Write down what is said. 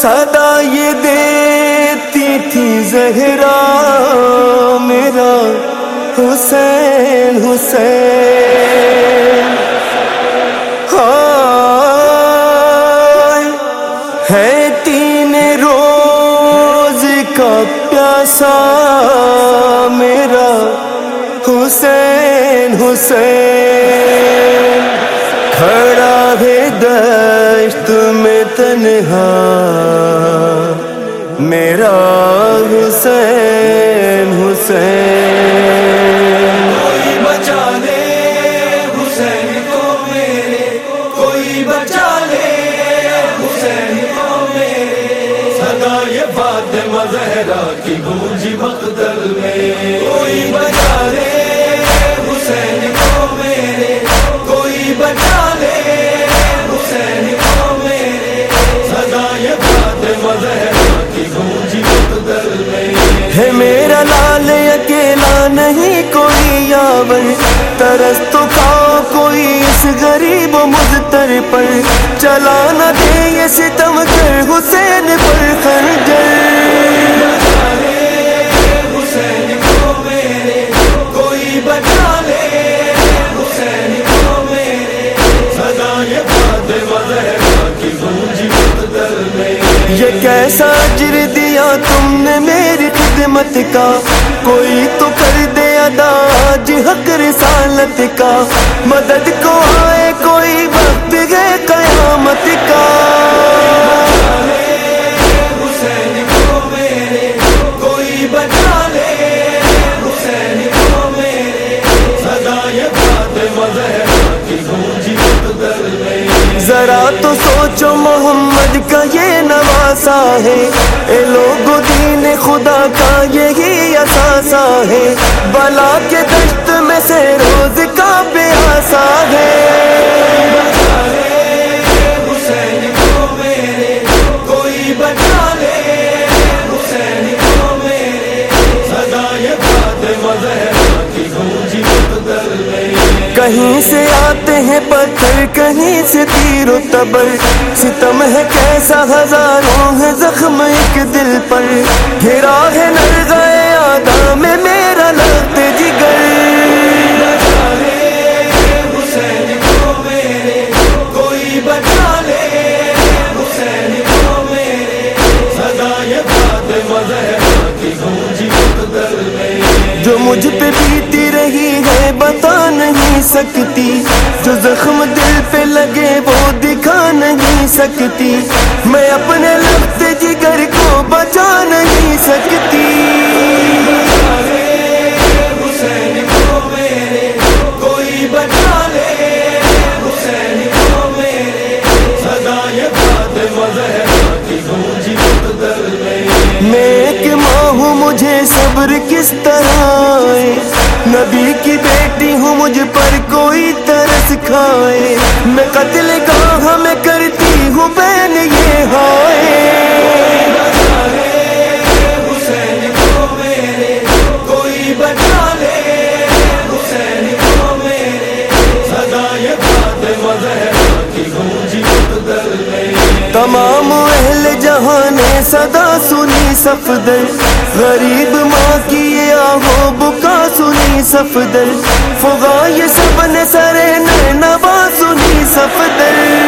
صدا یہ دیتی تھی زہرا میرا۔ حسین حسین۔ ہے تین روز کا پیاسا میرا۔ حسین حسین۔ کھڑا ہے دشت میں تنہا۔ میرا حسین حسین۔ بات مظہرا کی گونجی مقدل میں۔ کوئی بچا لے حسین کو میرے۔ کوئی بچا لے حسین کو میرے۔ سدا یہ بات مظہرا کی گونجی مقدل میں۔ ہے میرا لال اکیلا نہیں کوئی یاور۔ ترس تو کھاؤ کوئی اس غریب و مزتر پر۔ چلا نہ دے یہ ستم کر حسین پر۔ خنجر کیسا اجر دیا تم نے میری خدمت کا۔ کوئی تو کر دے ادا آج حق رسالت کا۔ مدد کو آئے، کوئی وقت ہے قیامت کا۔ ذرا تو سوچو محمد کا یہ نام نواسا ہے۔ اے لوگو دین خدا کا یہی اثاثہ ہے۔ بلا کے دشت میں سے روز کا پیاسا کہیں سے آتے ہیں پتھر، کہیں سے تیر و تبر۔ ستم ہے کیسا ہزاروں ہے زخم ایک دل پر۔ گھرا ہے نر گئے آدھا میں، میرا لگتے جگر۔ حسین کو میرے کی گونجی مقدر میں۔ جو مجھ پہ بیتی رہی ہے، بتا نہیں سکتی۔ جو زخم دل پہ لگے، وہ دکھا نہیں سکتی۔ میں اپنے لگتے جگر کو بچا نہیں سکتی۔ صبر کس طرح آئے؟ نبی کی بیٹی ہوں مجھ پر کوئی ترس کھائے۔ میں قتل گاہ میں کرتی ہوں بہن یہ ہائے۔ کوئی تمام اہل جہاں نے صدا سنی سفدر غریب ماں کی یہ آہو بکا سنی سفدر فغا یہ سب نے سرے نوا سنی سفدر